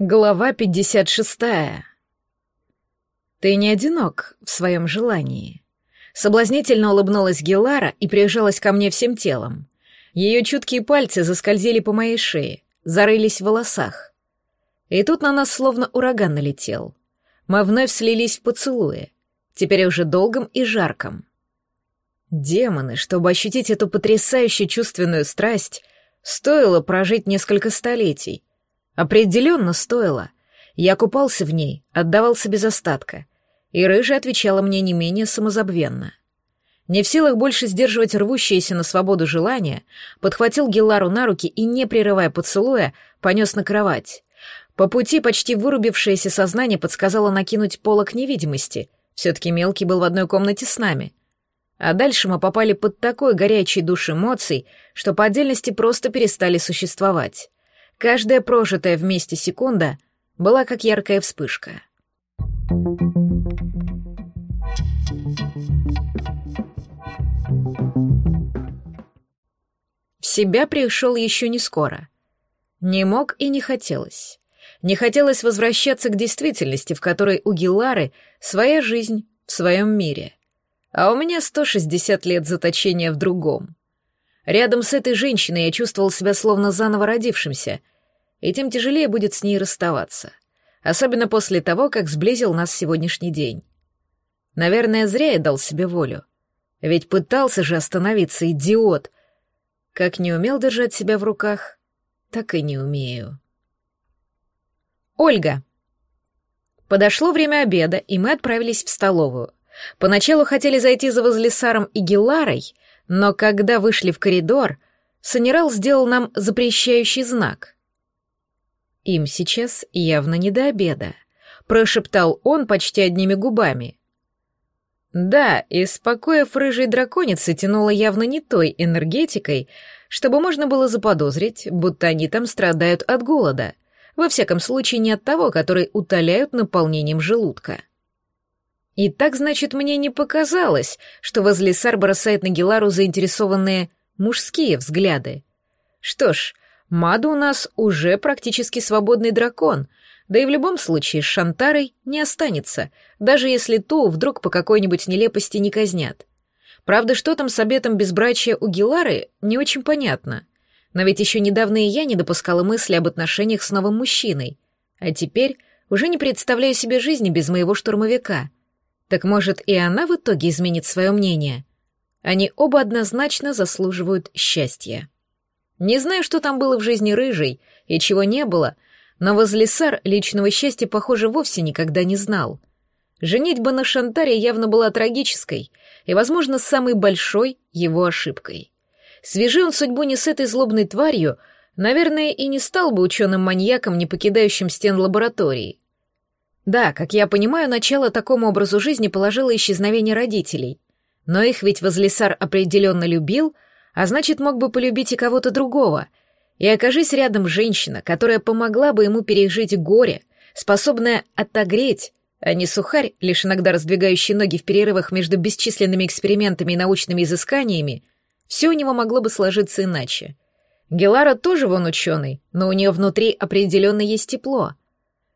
Глава 56. Ты не одинок в своем желании. Соблазнительно улыбнулась Гелара и прижалась ко мне всем телом. Ее чуткие пальцы заскользили по моей шее, зарылись в волосах. И тут на нас словно ураган налетел. Мы вновь слились в поцелуе, теперь уже долгом и жарком. Демоны, чтобы ощутить эту потрясающую чувственную страсть, стоило прожить несколько столетий, Определенно стоило. Я купался в ней, отдавался без остатка. И рыжая отвечала мне не менее самозабвенно. Не в силах больше сдерживать рвущееся на свободу желание, подхватил Геллару на руки и, не прерывая поцелуя, понес на кровать. По пути почти вырубившееся сознание подсказало накинуть полок невидимости. Все-таки мелкий был в одной комнате с нами. А дальше мы попали под такой горячий душ эмоций, что по отдельности просто перестали существовать. Каждая прожитая вместе секунда была как яркая вспышка. В себя пришел еще не скоро. Не мог и не хотелось. Не хотелось возвращаться к действительности, в которой у Гилары своя жизнь в своем мире. А у меня 160 лет заточения в другом. Рядом с этой женщиной я чувствовал себя словно заново родившимся, и тем тяжелее будет с ней расставаться, особенно после того, как сблизил нас сегодняшний день. Наверное, зря я дал себе волю. Ведь пытался же остановиться, идиот. Как не умел держать себя в руках, так и не умею. Ольга. Подошло время обеда, и мы отправились в столовую. Поначалу хотели зайти за Возлесаром и Геларой, но когда вышли в коридор, Санерал сделал нам запрещающий знак. Им сейчас явно не до обеда, прошептал он почти одними губами. Да, из покоев рыжей драконицы тянуло явно не той энергетикой, чтобы можно было заподозрить, будто они там страдают от голода, во всяком случае не от того, который утоляют наполнением желудка. И так, значит, мне не показалось, что возле Сар бросает на Гелару заинтересованные мужские взгляды. Что ж, Маду у нас уже практически свободный дракон, да и в любом случае с Шантарой не останется, даже если ту вдруг по какой-нибудь нелепости не казнят. Правда, что там с обетом безбрачия у Гилары, не очень понятно. Но ведь еще недавно и я не допускала мысли об отношениях с новым мужчиной. А теперь уже не представляю себе жизни без моего штурмовика. Так может и она в итоге изменит свое мнение? Они оба однозначно заслуживают счастья. Не знаю, что там было в жизни рыжей и чего не было, но Возлесар личного счастья, похоже, вовсе никогда не знал. Женитьба на Шантаре явно была трагической и, возможно, самой большой его ошибкой. Свяжи он судьбу не с этой злобной тварью, наверное, и не стал бы ученым-маньяком, не покидающим стен лаборатории. Да, как я понимаю, начало такому образу жизни положило исчезновение родителей, но их ведь Возлесар определенно любил — а значит, мог бы полюбить и кого-то другого. И окажись рядом женщина, которая помогла бы ему пережить горе, способная отогреть, а не сухарь, лишь иногда раздвигающий ноги в перерывах между бесчисленными экспериментами и научными изысканиями, все у него могло бы сложиться иначе. Гелара тоже вон ученый, но у нее внутри определенно есть тепло.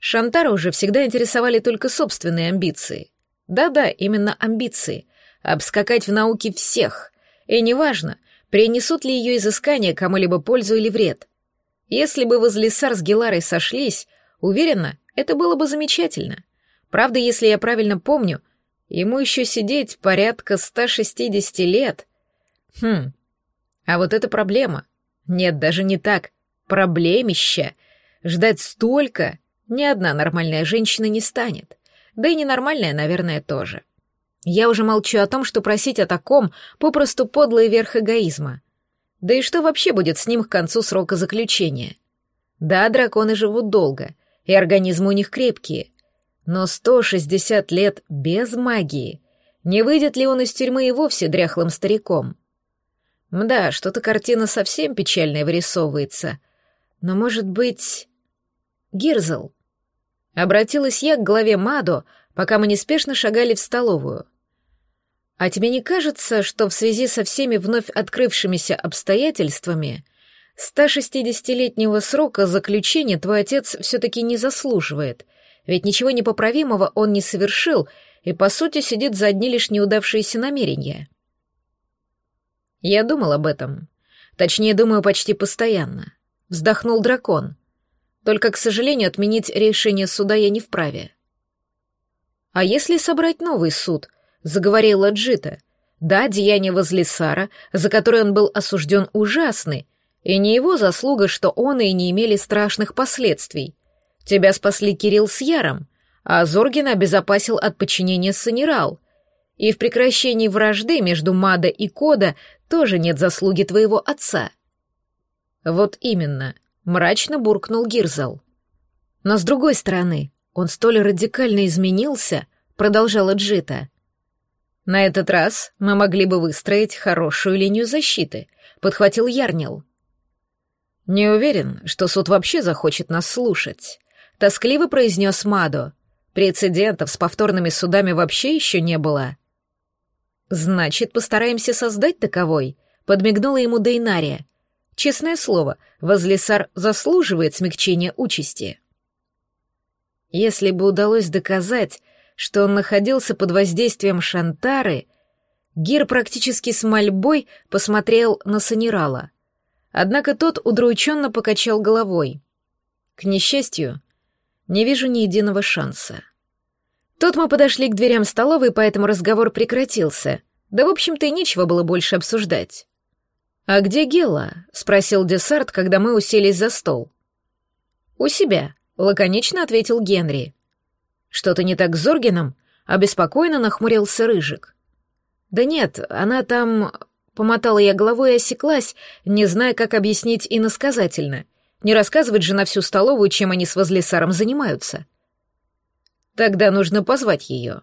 Шантара уже всегда интересовали только собственные амбиции. Да-да, именно амбиции. Обскакать в науке всех. И неважно, принесут ли ее изыскания кому-либо пользу или вред. Если бы Возлисар с Геларой сошлись, уверена, это было бы замечательно. Правда, если я правильно помню, ему еще сидеть порядка 160 лет. Хм, а вот это проблема. Нет, даже не так. Проблемища. Ждать столько ни одна нормальная женщина не станет. Да и ненормальная, наверное, тоже. Я уже молчу о том, что просить о таком попросту подлый верх эгоизма. Да и что вообще будет с ним к концу срока заключения? Да, драконы живут долго, и организмы у них крепкие. Но 160 лет без магии. Не выйдет ли он из тюрьмы и вовсе дряхлым стариком? Мда, что-то картина совсем печальная вырисовывается. Но, может быть... Гирзл. Обратилась я к главе Мадо, пока мы неспешно шагали в столовую. А тебе не кажется, что в связи со всеми вновь открывшимися обстоятельствами 160-летнего срока заключения твой отец все-таки не заслуживает, ведь ничего непоправимого он не совершил и, по сути, сидит за одни лишь неудавшиеся намерения. Я думал об этом. Точнее, думаю почти постоянно. Вздохнул дракон. Только, к сожалению, отменить решение суда я не вправе. «А если собрать новый суд?» — заговорила Джита. «Да, деяние возле Сара, за которое он был осужден, ужасны, и не его заслуга, что он и не имели страшных последствий. Тебя спасли Кирилл с Яром, а Зоргина обезопасил от подчинения Санерал. И в прекращении вражды между Мада и Кода тоже нет заслуги твоего отца». «Вот именно», — мрачно буркнул Гирзал. «Но с другой стороны, он столь радикально изменился, продолжала Джита. На этот раз мы могли бы выстроить хорошую линию защиты, подхватил Ярнил. Не уверен, что суд вообще захочет нас слушать, тоскливо произнес Мадо. Прецедентов с повторными судами вообще еще не было. Значит, постараемся создать таковой, подмигнула ему Дейнария. Честное слово, Возлесар заслуживает смягчения участи. Если бы удалось доказать, что он находился под воздействием Шантары, Гир практически с мольбой посмотрел на Санирала. Однако тот удрученно покачал головой. К несчастью, не вижу ни единого шанса. Тут мы подошли к дверям столовой, поэтому разговор прекратился. Да, в общем-то, и нечего было больше обсуждать. «А где Гела?» — спросил Десарт, когда мы уселись за стол. «У себя», лаконично ответил Генри. Что-то не так с Зоргином? Обеспокоенно нахмурился Рыжик. Да нет, она там... Помотала я головой и осеклась, не зная, как объяснить иносказательно. Не рассказывать же на всю столовую, чем они с Возлесаром занимаются. Тогда нужно позвать ее.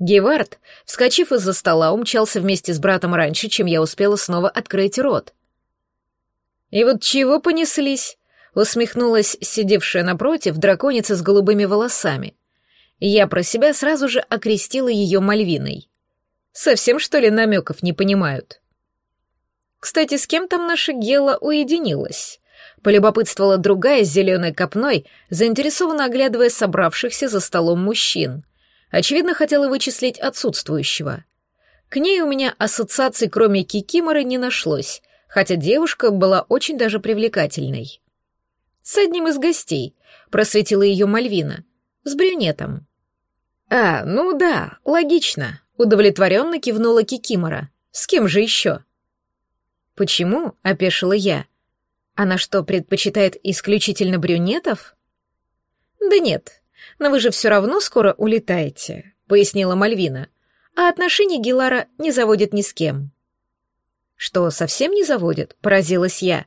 Гевард, вскочив из-за стола, умчался вместе с братом раньше, чем я успела снова открыть рот. И вот чего понеслись? усмехнулась сидевшая напротив драконица с голубыми волосами. Я про себя сразу же окрестила ее Мальвиной. Совсем, что ли, намеков не понимают? Кстати, с кем там наша Гела уединилась? Полюбопытствовала другая с зеленой копной, заинтересованно оглядывая собравшихся за столом мужчин. Очевидно, хотела вычислить отсутствующего. К ней у меня ассоциаций, кроме Кикиморы, не нашлось, хотя девушка была очень даже привлекательной. С одним из гостей, просветила ее Мальвина. С брюнетом. А, ну да, логично, удовлетворенно кивнула Кикимора. С кем же еще? Почему? опешила я. Она что, предпочитает исключительно брюнетов? Да нет, но вы же все равно скоро улетаете, пояснила Мальвина. А отношения Гилара не заводит ни с кем. Что, совсем не заводит? поразилась я.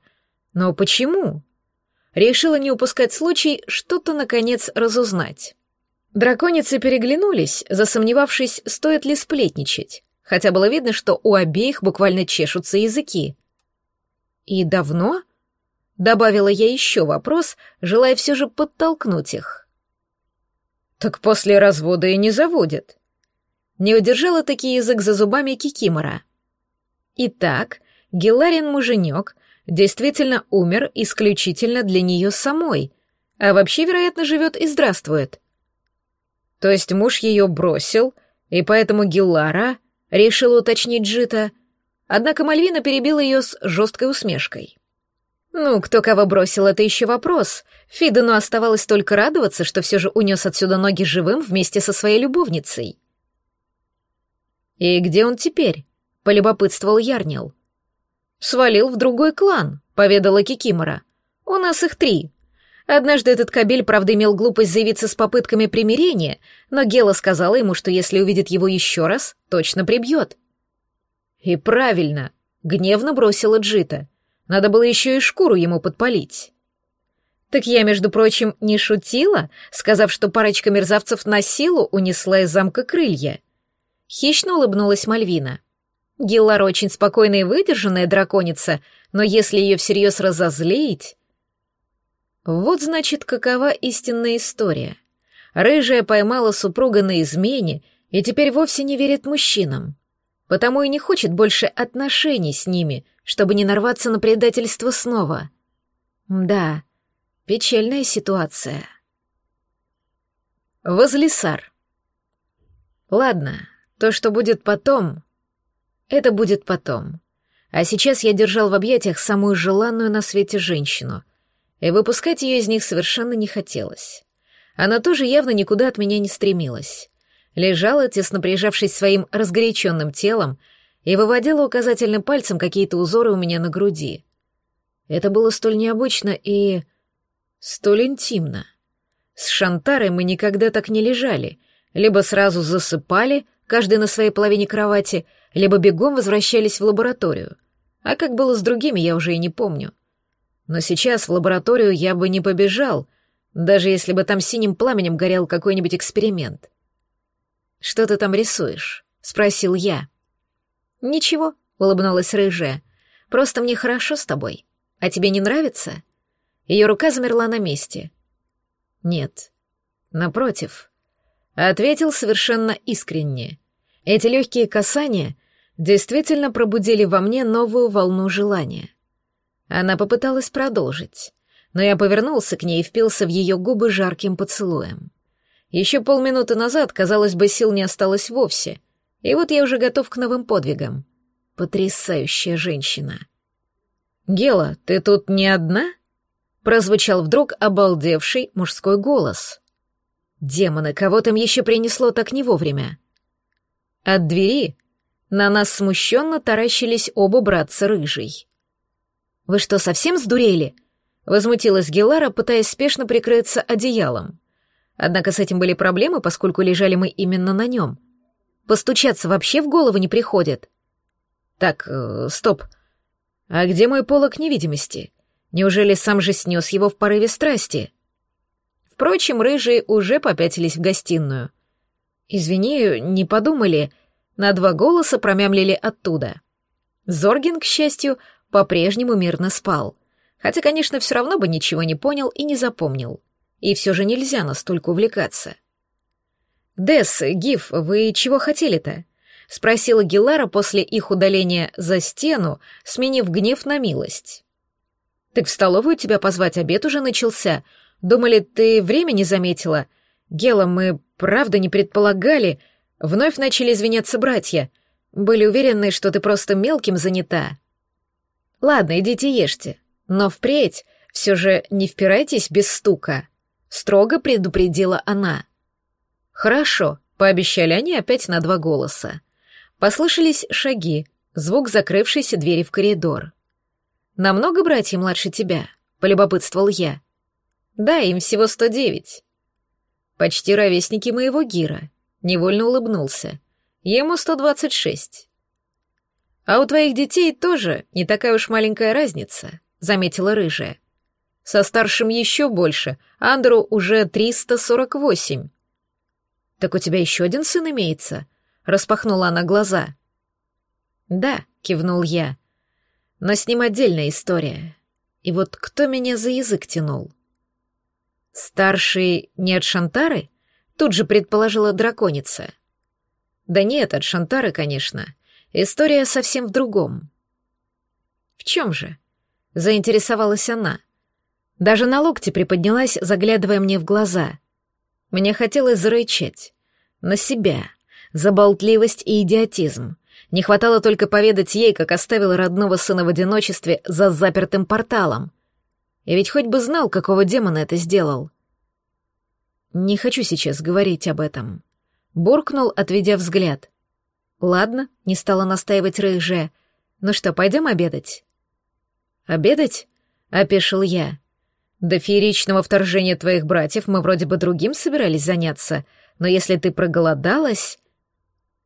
Но почему? решила не упускать случай что-то, наконец, разузнать. Драконицы переглянулись, засомневавшись, стоит ли сплетничать, хотя было видно, что у обеих буквально чешутся языки. «И давно?» — добавила я еще вопрос, желая все же подтолкнуть их. «Так после развода и не заводят». Не удержала таки язык за зубами Кикимора. Итак, Геларин муженек действительно умер исключительно для нее самой, а вообще, вероятно, живет и здравствует. То есть муж ее бросил, и поэтому Гиллара решила уточнить Джита, однако Мальвина перебила ее с жесткой усмешкой. Ну, кто кого бросил, это еще вопрос. Фидену оставалось только радоваться, что все же унес отсюда ноги живым вместе со своей любовницей. «И где он теперь?» — полюбопытствовал Ярнил свалил в другой клан», — поведала Кикимора. «У нас их три. Однажды этот кабель, правда, имел глупость заявиться с попытками примирения, но Гела сказала ему, что если увидит его еще раз, точно прибьет». «И правильно», — гневно бросила Джита. «Надо было еще и шкуру ему подпалить». «Так я, между прочим, не шутила, сказав, что парочка мерзавцев на силу унесла из замка крылья». Хищно улыбнулась Мальвина. Гиллар очень спокойная и выдержанная драконица, но если ее всерьез разозлить... Вот, значит, какова истинная история. Рыжая поймала супруга на измене и теперь вовсе не верит мужчинам, потому и не хочет больше отношений с ними, чтобы не нарваться на предательство снова. Да, печальная ситуация. Возлисар. Ладно, то, что будет потом, это будет потом. А сейчас я держал в объятиях самую желанную на свете женщину, и выпускать ее из них совершенно не хотелось. Она тоже явно никуда от меня не стремилась. Лежала, тесно прижавшись своим разгоряченным телом, и выводила указательным пальцем какие-то узоры у меня на груди. Это было столь необычно и... столь интимно. С Шантарой мы никогда так не лежали, либо сразу засыпали, каждый на своей половине кровати, либо бегом возвращались в лабораторию. А как было с другими, я уже и не помню. Но сейчас в лабораторию я бы не побежал, даже если бы там синим пламенем горел какой-нибудь эксперимент. «Что ты там рисуешь?» — спросил я. «Ничего», — улыбнулась рыжая. «Просто мне хорошо с тобой. А тебе не нравится?» Ее рука замерла на месте. «Нет. Напротив». Ответил совершенно искренне. Эти легкие касания действительно пробудили во мне новую волну желания. Она попыталась продолжить, но я повернулся к ней и впился в ее губы жарким поцелуем. Еще полминуты назад, казалось бы, сил не осталось вовсе — и вот я уже готов к новым подвигам. Потрясающая женщина. «Гела, ты тут не одна?» Прозвучал вдруг обалдевший мужской голос. «Демоны, кого там еще принесло так не вовремя?» От двери на нас смущенно таращились оба братца рыжий. «Вы что, совсем сдурели?» — возмутилась Гелара, пытаясь спешно прикрыться одеялом. Однако с этим были проблемы, поскольку лежали мы именно на нем. Постучаться вообще в голову не приходит. Так, э, стоп. А где мой полок невидимости? Неужели сам же снес его в порыве страсти? Впрочем, рыжие уже попятились в гостиную. Извини, не подумали. На два голоса промямлили оттуда. Зоргин, к счастью, по-прежнему мирно спал. Хотя, конечно, все равно бы ничего не понял и не запомнил. И все же нельзя настолько увлекаться. «Десс, Гиф, вы чего хотели-то?» — спросила Гелара после их удаления за стену, сменив гнев на милость. «Так в столовую тебя позвать обед уже начался. Думали, ты время не заметила. Гела, мы правда не предполагали. Вновь начали извиняться братья. Были уверены, что ты просто мелким занята». «Ладно, идите ешьте. Но впредь все же не впирайтесь без стука», — строго предупредила она. «Хорошо», — пообещали они опять на два голоса. Послышались шаги, звук закрывшейся двери в коридор. «Намного братья младше тебя?» — полюбопытствовал я. «Да, им всего сто девять». «Почти ровесники моего Гира», — невольно улыбнулся. «Ему сто двадцать шесть». «А у твоих детей тоже не такая уж маленькая разница», — заметила рыжая. «Со старшим еще больше, Андеру уже триста сорок восемь». «Так у тебя еще один сын имеется?» — распахнула она глаза. «Да», — кивнул я. «Но с ним отдельная история. И вот кто меня за язык тянул?» «Старший не от Шантары?» — тут же предположила драконица. «Да нет, от Шантары, конечно. История совсем в другом». «В чем же?» — заинтересовалась она. Даже на локте приподнялась, заглядывая мне в глаза. Мне хотелось зарычать. На себя. За болтливость и идиотизм. Не хватало только поведать ей, как оставил родного сына в одиночестве за запертым порталом. И ведь хоть бы знал, какого демона это сделал. Не хочу сейчас говорить об этом. Буркнул, отведя взгляд. Ладно, не стала настаивать рыжая. Ну что, пойдем обедать? Обедать? Опешил я. До фееричного вторжения твоих братьев мы вроде бы другим собирались заняться, но если ты проголодалась...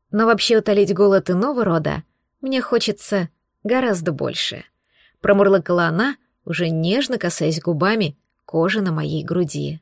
Но вообще утолить голод иного рода мне хочется гораздо больше. Промурлыкала она, уже нежно касаясь губами кожи на моей груди.